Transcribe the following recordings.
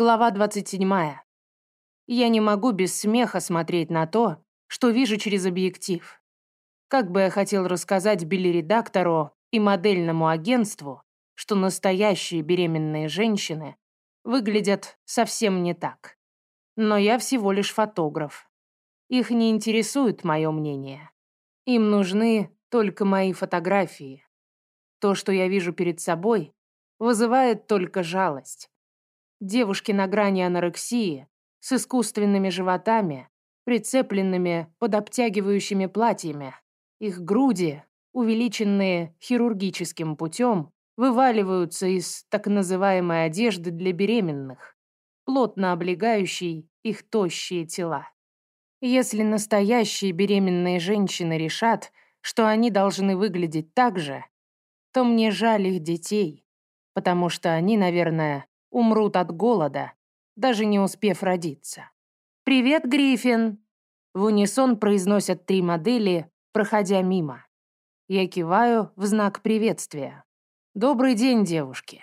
Глава 27. Я не могу без смеха смотреть на то, что вижу через объектив. Как бы я хотел рассказать Билли-редактору и модельному агентству, что настоящие беременные женщины выглядят совсем не так. Но я всего лишь фотограф. Их не интересует мое мнение. Им нужны только мои фотографии. То, что я вижу перед собой, вызывает только жалость. Девушки на грани анорексии, с искусственными животами, прицепленными под обтягивающими платьями. Их груди, увеличенные хирургическим путем, вываливаются из так называемой одежды для беременных, плотно облегающей их тощие тела. Если настоящие беременные женщины решат, что они должны выглядеть так же, то мне жаль их детей, потому что они, наверное, умрут от голода, даже не успев родиться. «Привет, Гриффин!» В унисон произносят три модели, проходя мимо. Я киваю в знак приветствия. «Добрый день, девушки!»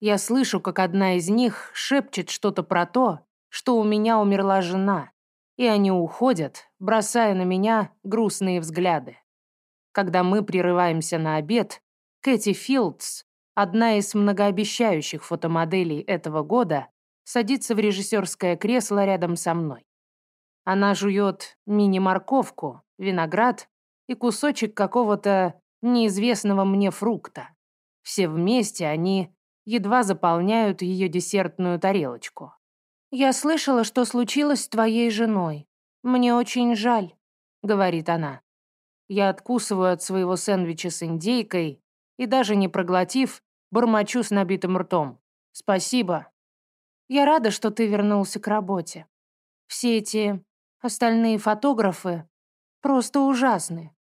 Я слышу, как одна из них шепчет что-то про то, что у меня умерла жена, и они уходят, бросая на меня грустные взгляды. Когда мы прерываемся на обед, Кэти Филдс Одна из многообещающих фотомоделей этого года садится в режиссерское кресло рядом со мной. Она жует мини-морковку, виноград и кусочек какого-то неизвестного мне фрукта. Все вместе они едва заполняют ее десертную тарелочку. «Я слышала, что случилось с твоей женой. Мне очень жаль», — говорит она. Я откусываю от своего сэндвича с индейкой и, даже не проглотив, Бормочу с набитым ртом. «Спасибо». «Я рада, что ты вернулся к работе. Все эти остальные фотографы просто ужасны».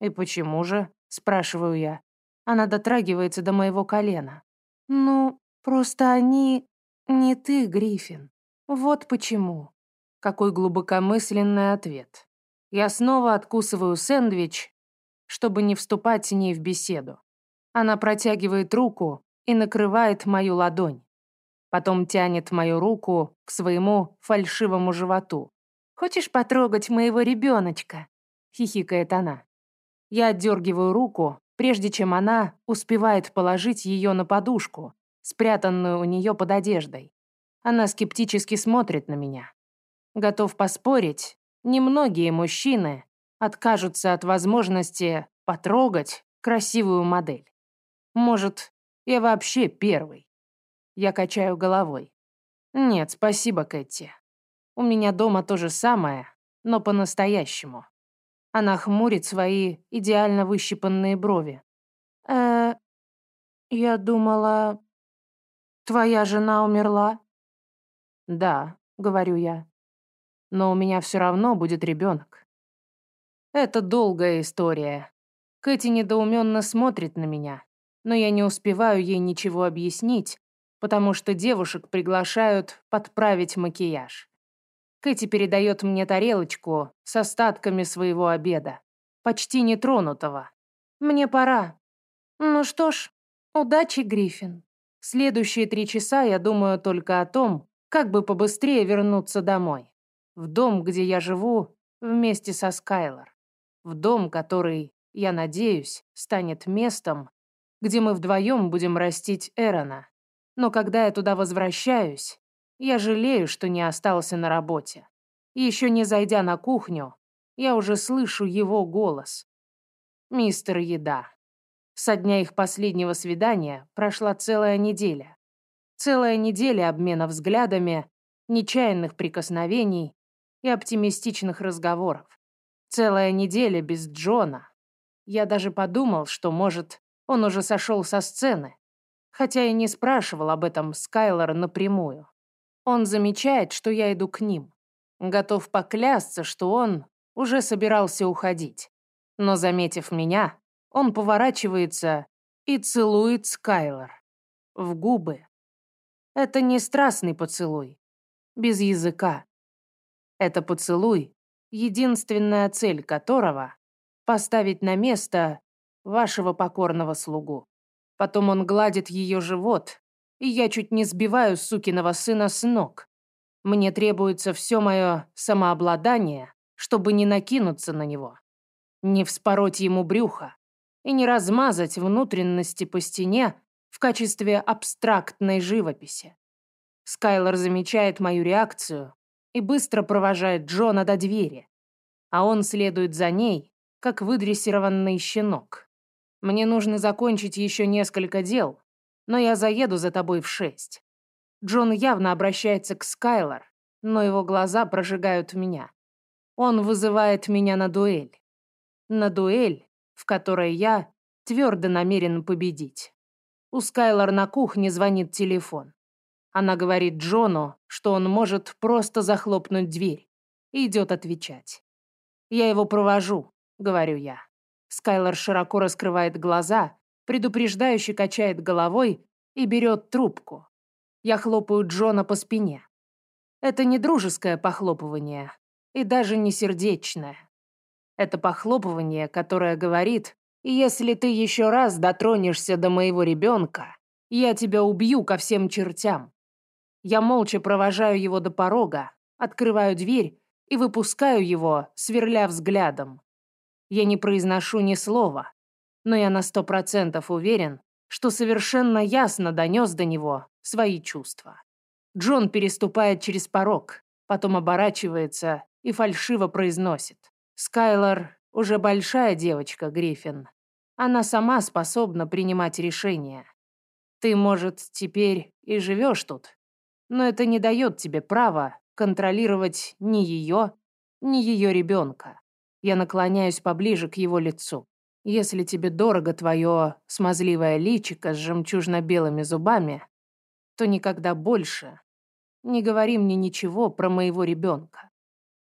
«И почему же?» — спрашиваю я. Она дотрагивается до моего колена. «Ну, просто они не ты, Гриффин. Вот почему». Какой глубокомысленный ответ. Я снова откусываю сэндвич, чтобы не вступать с ней в беседу. Она протягивает руку и накрывает мою ладонь. Потом тянет мою руку к своему фальшивому животу. «Хочешь потрогать моего ребеночка?» — хихикает она. Я отдергиваю руку, прежде чем она успевает положить ее на подушку, спрятанную у нее под одеждой. Она скептически смотрит на меня. Готов поспорить, немногие мужчины откажутся от возможности потрогать красивую модель. Может, я вообще первый. Я качаю головой. Нет, спасибо, Кэти. У меня дома то же самое, но по-настоящему. Она хмурит свои идеально выщипанные брови. э я думала, твоя жена умерла? Да, говорю я. Но у меня все равно будет ребенок. Это долгая история. Кэти недоуменно смотрит на меня но я не успеваю ей ничего объяснить, потому что девушек приглашают подправить макияж. Кэти передает мне тарелочку с остатками своего обеда, почти нетронутого. Мне пора. Ну что ж, удачи, Гриффин. Следующие три часа я думаю только о том, как бы побыстрее вернуться домой. В дом, где я живу, вместе со Скайлор. В дом, который, я надеюсь, станет местом, где мы вдвоем будем растить Эрона. Но когда я туда возвращаюсь, я жалею, что не остался на работе. Еще не зайдя на кухню, я уже слышу его голос. «Мистер Еда». Со дня их последнего свидания прошла целая неделя. Целая неделя обмена взглядами, нечаянных прикосновений и оптимистичных разговоров. Целая неделя без Джона. Я даже подумал, что, может, он уже сошел со сцены, хотя и не спрашивал об этом Скайлора напрямую. Он замечает, что я иду к ним. Готов поклясться, что он уже собирался уходить. Но, заметив меня, он поворачивается и целует Скайлор. В губы. Это не страстный поцелуй. Без языка. Это поцелуй, единственная цель которого — поставить на место вашего покорного слугу. Потом он гладит ее живот, и я чуть не сбиваю сукиного сына с ног. Мне требуется все мое самообладание, чтобы не накинуться на него, не вспороть ему брюхо и не размазать внутренности по стене в качестве абстрактной живописи. Скайлор замечает мою реакцию и быстро провожает Джона до двери, а он следует за ней, как выдрессированный щенок. Мне нужно закончить еще несколько дел, но я заеду за тобой в шесть. Джон явно обращается к Скайлор, но его глаза прожигают меня. Он вызывает меня на дуэль. На дуэль, в которой я твердо намерен победить. У Скайлор на кухне звонит телефон. Она говорит Джону, что он может просто захлопнуть дверь, идет отвечать. «Я его провожу», — говорю я. Скайлор широко раскрывает глаза, предупреждающе качает головой и берет трубку. Я хлопаю Джона по спине. Это не дружеское похлопывание и даже не сердечное. Это похлопывание, которое говорит, если ты еще раз дотронешься до моего ребенка, я тебя убью ко всем чертям. Я молча провожаю его до порога, открываю дверь и выпускаю его, сверля взглядом. Я не произношу ни слова, но я на сто процентов уверен, что совершенно ясно донес до него свои чувства. Джон переступает через порог, потом оборачивается и фальшиво произносит. «Скайлор уже большая девочка, Гриффин. Она сама способна принимать решения. Ты, может, теперь и живешь тут, но это не дает тебе права контролировать ни ее, ни ее ребенка. Я наклоняюсь поближе к его лицу. Если тебе дорого твое смазливое личико с жемчужно-белыми зубами, то никогда больше не говори мне ничего про моего ребенка.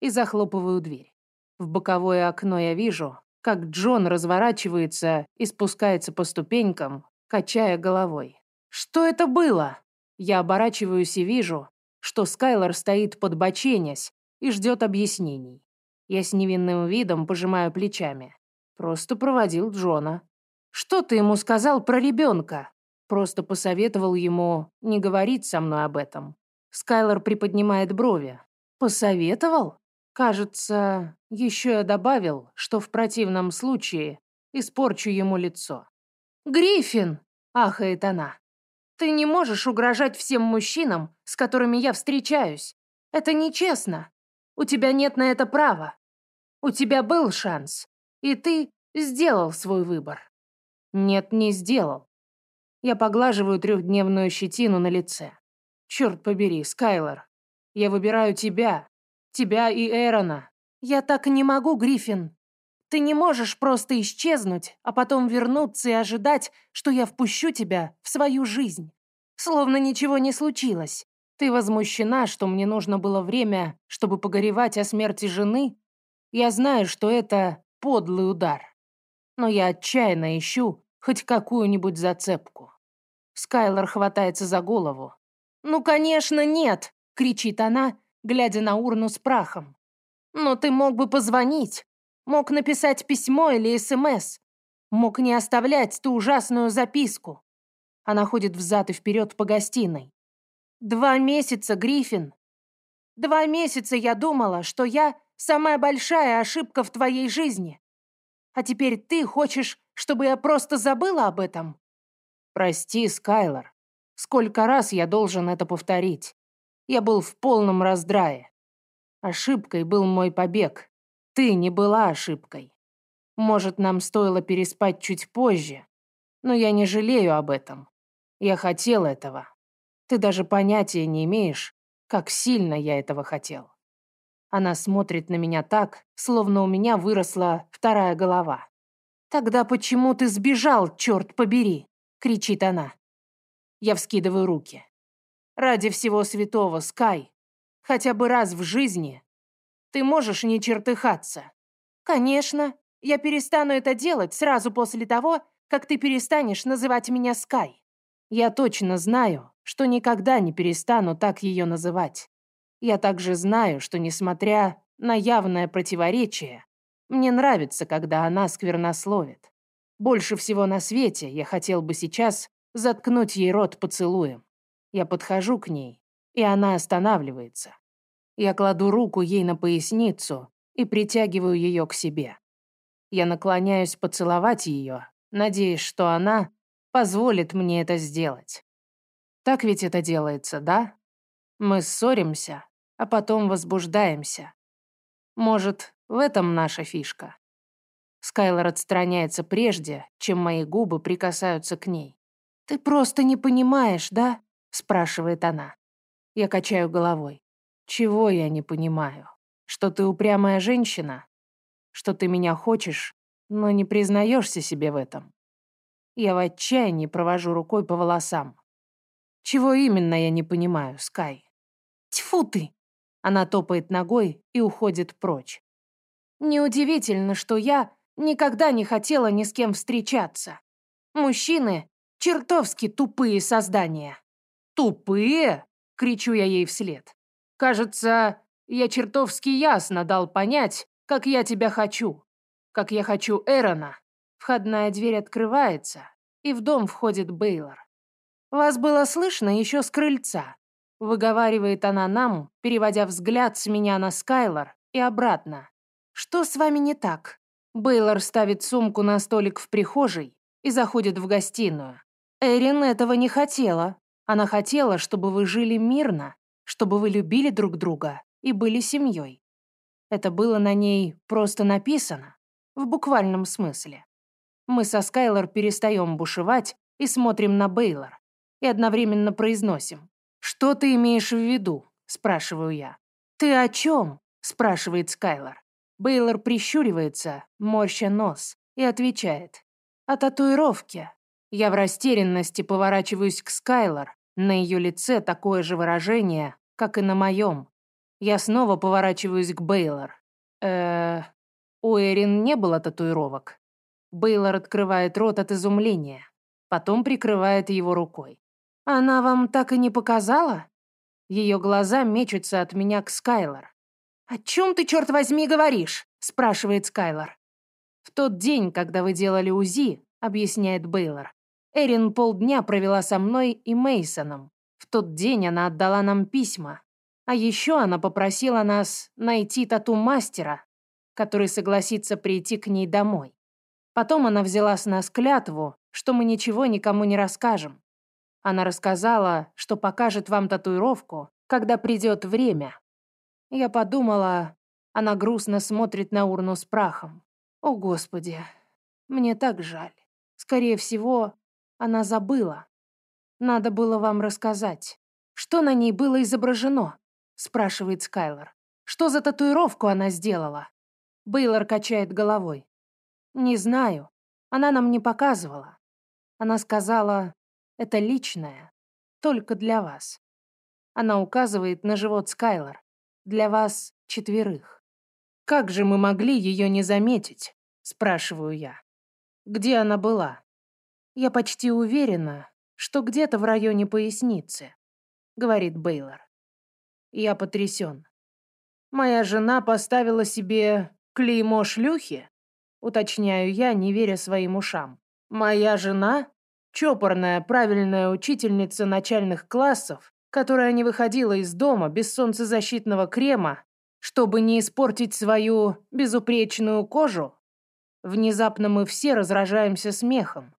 И захлопываю дверь. В боковое окно я вижу, как Джон разворачивается и спускается по ступенькам, качая головой. «Что это было?» Я оборачиваюсь и вижу, что Скайлор стоит под боченясь и ждет объяснений. Я с невинным видом пожимаю плечами. Просто проводил Джона. Что ты ему сказал про ребенка? Просто посоветовал ему не говорить со мной об этом. Скайлор приподнимает брови. Посоветовал? Кажется, еще я добавил, что в противном случае испорчу ему лицо. «Гриффин!» – ахает она. «Ты не можешь угрожать всем мужчинам, с которыми я встречаюсь. Это нечестно. У тебя нет на это права. У тебя был шанс. И ты сделал свой выбор. Нет, не сделал. Я поглаживаю трехдневную щетину на лице. Черт побери, Скайлор. Я выбираю тебя. Тебя и Эрона. Я так не могу, Гриффин. Ты не можешь просто исчезнуть, а потом вернуться и ожидать, что я впущу тебя в свою жизнь. Словно ничего не случилось. Ты возмущена, что мне нужно было время, чтобы погоревать о смерти жены, я знаю, что это подлый удар. Но я отчаянно ищу хоть какую-нибудь зацепку. Скайлор хватается за голову. «Ну, конечно, нет!» — кричит она, глядя на урну с прахом. «Но ты мог бы позвонить, мог написать письмо или СМС, мог не оставлять ту ужасную записку». Она ходит взад и вперед по гостиной. «Два месяца, Гриффин. Два месяца я думала, что я Самая большая ошибка в твоей жизни. А теперь ты хочешь, чтобы я просто забыла об этом? Прости, Скайлор. Сколько раз я должен это повторить? Я был в полном раздрае. Ошибкой был мой побег. Ты не была ошибкой. Может, нам стоило переспать чуть позже, но я не жалею об этом. Я хотел этого. Ты даже понятия не имеешь, как сильно я этого хотел. Она смотрит на меня так, словно у меня выросла вторая голова. «Тогда почему ты сбежал, черт побери?» — кричит она. Я вскидываю руки. «Ради всего святого, Скай, хотя бы раз в жизни ты можешь не чертыхаться?» «Конечно, я перестану это делать сразу после того, как ты перестанешь называть меня Скай. Я точно знаю, что никогда не перестану так ее называть. Я также знаю, что, несмотря на явное противоречие, мне нравится, когда она сквернословит. Больше всего на свете я хотел бы сейчас заткнуть ей рот поцелуем. Я подхожу к ней, и она останавливается. Я кладу руку ей на поясницу и притягиваю ее к себе. Я наклоняюсь поцеловать ее, надеясь, что она позволит мне это сделать. Так ведь это делается, да? Мы ссоримся, а потом возбуждаемся. Может, в этом наша фишка. Скайлор отстраняется прежде, чем мои губы прикасаются к ней. «Ты просто не понимаешь, да?» — спрашивает она. Я качаю головой. «Чего я не понимаю? Что ты упрямая женщина? Что ты меня хочешь, но не признаешься себе в этом?» Я в отчаянии провожу рукой по волосам. «Чего именно я не понимаю, Скай?» «Тьфу ты!» Она топает ногой и уходит прочь. Неудивительно, что я никогда не хотела ни с кем встречаться. Мужчины — чертовски тупые создания. «Тупые?» — кричу я ей вслед. «Кажется, я чертовски ясно дал понять, как я тебя хочу. Как я хочу Эрона». Входная дверь открывается, и в дом входит Бейлор. «Вас было слышно еще с крыльца. Выговаривает она нам, переводя взгляд с меня на Скайлор и обратно. «Что с вами не так?» Бейлор ставит сумку на столик в прихожей и заходит в гостиную. Эрин этого не хотела. Она хотела, чтобы вы жили мирно, чтобы вы любили друг друга и были семьей. Это было на ней просто написано, в буквальном смысле. Мы со Скайлор перестаем бушевать и смотрим на Бейлор, и одновременно произносим. «Что ты имеешь в виду?» – спрашиваю я. «Ты о чем?» – спрашивает Скайлор. Бейлор прищуривается, морща нос, и отвечает. «О татуировке». Я в растерянности поворачиваюсь к Скайлор. На ее лице такое же выражение, как и на моем. Я снова поворачиваюсь к Бейлор. э У Эрин не было татуировок. Бейлор открывает рот от изумления, потом прикрывает его рукой. «Она вам так и не показала?» Ее глаза мечутся от меня к Скайлор. «О чем ты, черт возьми, говоришь?» – спрашивает Скайлор. «В тот день, когда вы делали УЗИ», – объясняет Бейлор, Эрин полдня провела со мной и Мейсоном. В тот день она отдала нам письма. А еще она попросила нас найти тату-мастера, который согласится прийти к ней домой. Потом она взяла с нас клятву, что мы ничего никому не расскажем. Она рассказала, что покажет вам татуировку, когда придет время. Я подумала, она грустно смотрит на урну с прахом. О, Господи, мне так жаль. Скорее всего, она забыла. Надо было вам рассказать. Что на ней было изображено? Спрашивает Скайлор. Что за татуировку она сделала? Бейлор качает головой. Не знаю. Она нам не показывала. Она сказала, это личное, только для вас. Она указывает на живот Скайлор. Для вас четверых. Как же мы могли ее не заметить? Спрашиваю я. Где она была? Я почти уверена, что где-то в районе поясницы, говорит Бейлор. Я потрясен. Моя жена поставила себе клеймо шлюхи? Уточняю я, не веря своим ушам. Моя жена? Чопорная, правильная учительница начальных классов, которая не выходила из дома без солнцезащитного крема, чтобы не испортить свою безупречную кожу? Внезапно мы все разражаемся смехом.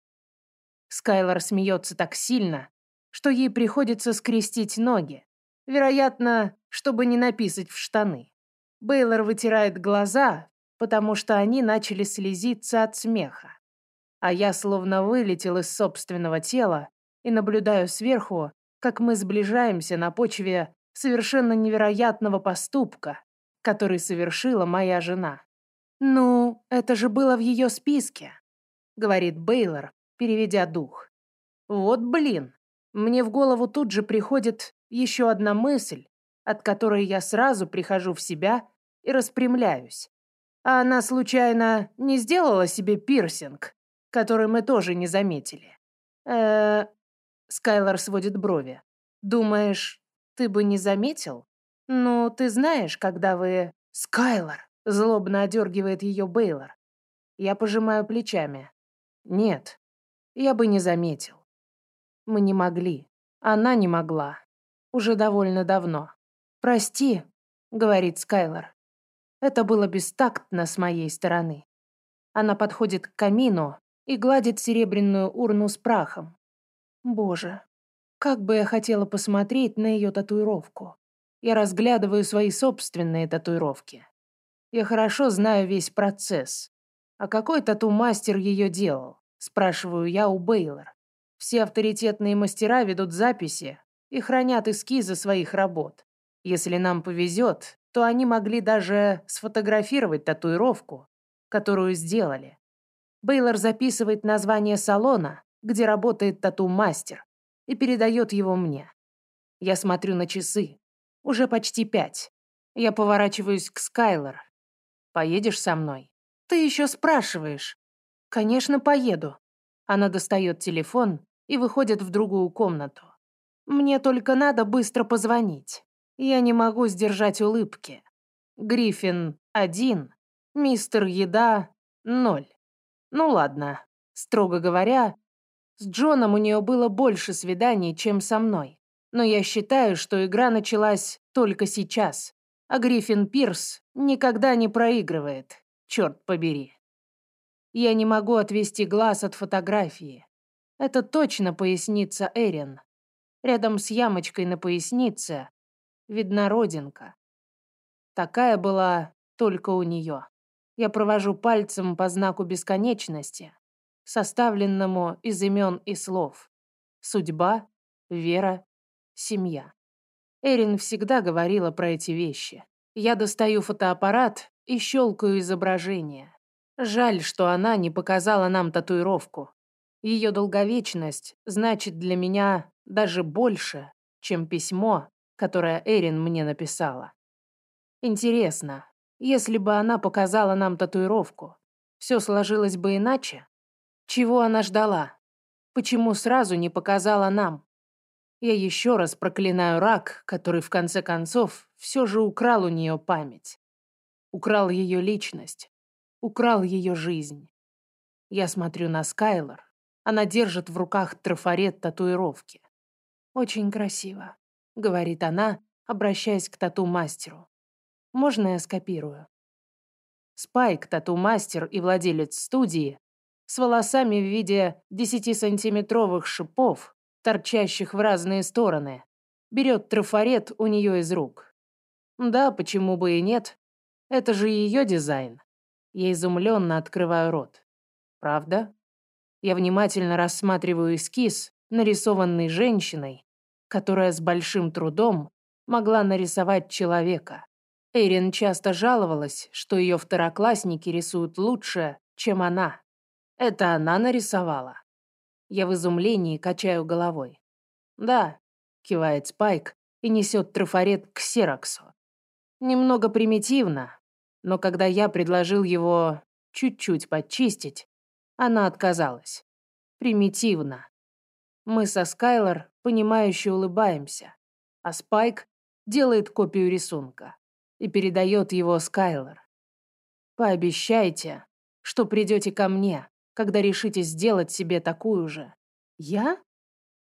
Скайлор смеется так сильно, что ей приходится скрестить ноги. Вероятно, чтобы не написать в штаны. Бейлор вытирает глаза, потому что они начали слезиться от смеха а я словно вылетел из собственного тела и наблюдаю сверху, как мы сближаемся на почве совершенно невероятного поступка, который совершила моя жена. «Ну, это же было в ее списке», — говорит Бейлор, переведя дух. «Вот блин, мне в голову тут же приходит еще одна мысль, от которой я сразу прихожу в себя и распрямляюсь. А она случайно не сделала себе пирсинг?» который мы тоже не заметили. э Скайлор сводит брови. «Думаешь, ты бы не заметил? Ну, ты знаешь, когда вы...» «Скайлор!» — злобно одергивает ее Бейлор. Я пожимаю плечами. «Нет, я бы не заметил. Мы не могли. Она не могла. Уже довольно давно. «Прости», — говорит Скайлор. Это было бестактно с моей стороны. Она подходит к камину и гладит серебряную урну с прахом. Боже, как бы я хотела посмотреть на ее татуировку. Я разглядываю свои собственные татуировки. Я хорошо знаю весь процесс. А какой тату-мастер ее делал? Спрашиваю я у Бейлор. Все авторитетные мастера ведут записи и хранят эскизы своих работ. Если нам повезет, то они могли даже сфотографировать татуировку, которую сделали. Бейлор записывает название салона, где работает тату-мастер, и передает его мне. Я смотрю на часы. Уже почти пять. Я поворачиваюсь к Скайлор. «Поедешь со мной?» «Ты еще спрашиваешь?» «Конечно, поеду». Она достает телефон и выходит в другую комнату. «Мне только надо быстро позвонить. Я не могу сдержать улыбки. Гриффин — один, мистер Еда — ноль. Ну ладно, строго говоря, с Джоном у нее было больше свиданий, чем со мной. Но я считаю, что игра началась только сейчас, а Гриффин Пирс никогда не проигрывает, черт побери. Я не могу отвести глаз от фотографии. Это точно поясница Эрин. Рядом с ямочкой на пояснице видна родинка. Такая была только у нее. Я провожу пальцем по знаку бесконечности, составленному из имен и слов. Судьба, вера, семья. Эрин всегда говорила про эти вещи. Я достаю фотоаппарат и щелкаю изображение. Жаль, что она не показала нам татуировку. Ее долговечность значит для меня даже больше, чем письмо, которое Эрин мне написала. Интересно, если бы она показала нам татуировку, все сложилось бы иначе? Чего она ждала? Почему сразу не показала нам? Я еще раз проклинаю рак, который в конце концов все же украл у нее память. Украл ее личность. Украл ее жизнь. Я смотрю на Скайлор. Она держит в руках трафарет татуировки. «Очень красиво», — говорит она, обращаясь к тату-мастеру. «Можно я скопирую?» Спайк, тату-мастер и владелец студии, с волосами в виде 10-сантиметровых шипов, торчащих в разные стороны, берет трафарет у нее из рук. Да, почему бы и нет? Это же ее дизайн. Я изумленно открываю рот. Правда? Я внимательно рассматриваю эскиз, нарисованный женщиной, которая с большим трудом могла нарисовать человека. Эрин часто жаловалась, что ее второклассники рисуют лучше, чем она. Это она нарисовала. Я в изумлении качаю головой. «Да», — кивает Спайк и несет трафарет к Сероксу. Немного примитивно, но когда я предложил его чуть-чуть подчистить, она отказалась. Примитивно. Мы со Скайлор, понимающе улыбаемся, а Спайк делает копию рисунка и передает его Скайлор. Пообещайте, что придете ко мне, когда решите сделать себе такую же. Я?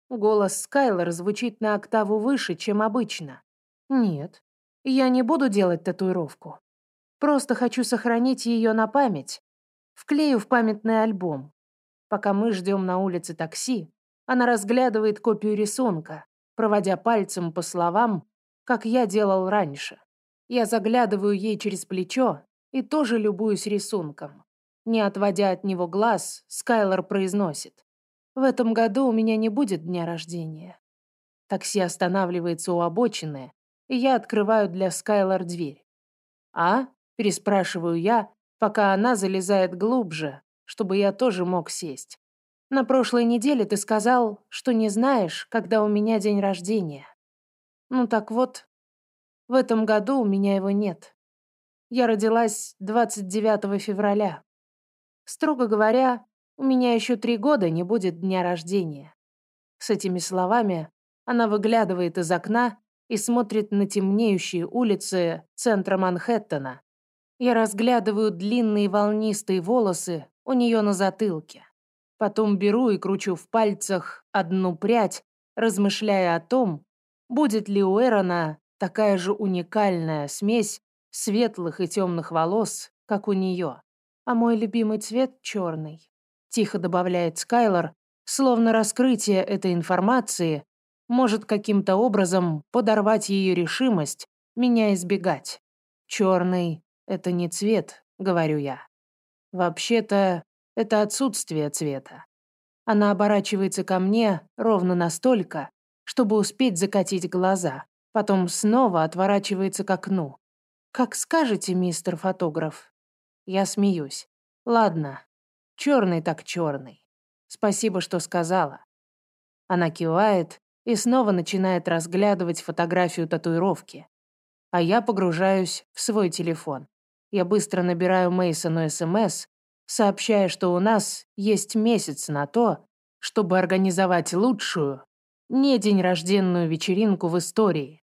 Голос Скайлор звучит на октаву выше, чем обычно. Нет, я не буду делать татуировку. Просто хочу сохранить ее на память. Вклею в памятный альбом. Пока мы ждем на улице такси, она разглядывает копию рисунка, проводя пальцем по словам, как я делал раньше. Я заглядываю ей через плечо и тоже любуюсь рисунком. Не отводя от него глаз, Скайлор произносит. «В этом году у меня не будет дня рождения». Такси останавливается у обочины, и я открываю для Скайлор дверь. «А?» – переспрашиваю я, пока она залезает глубже, чтобы я тоже мог сесть. «На прошлой неделе ты сказал, что не знаешь, когда у меня день рождения. Ну так вот, в этом году у меня его нет. Я родилась 29 февраля. Строго говоря, у меня еще три года не будет дня рождения. С этими словами она выглядывает из окна и смотрит на темнеющие улицы центра Манхэттена. Я разглядываю длинные волнистые волосы у нее на затылке. Потом беру и кручу в пальцах одну прядь размышляя о том, будет ли у Эрона такая же уникальная смесь светлых и темных волос, как у нее. А мой любимый цвет — черный. Тихо добавляет Скайлор, словно раскрытие этой информации может каким-то образом подорвать ее решимость меня избегать. Черный — это не цвет, говорю я. Вообще-то, это отсутствие цвета. Она оборачивается ко мне ровно настолько, чтобы успеть закатить глаза, потом снова отворачивается к окну. «Как скажете, мистер фотограф». Я смеюсь. «Ладно, черный так черный. Спасибо, что сказала». Она кивает и снова начинает разглядывать фотографию татуировки. А я погружаюсь в свой телефон. Я быстро набираю Мейсону СМС, сообщая, что у нас есть месяц на то, чтобы организовать лучшую, не день рожденную вечеринку в истории.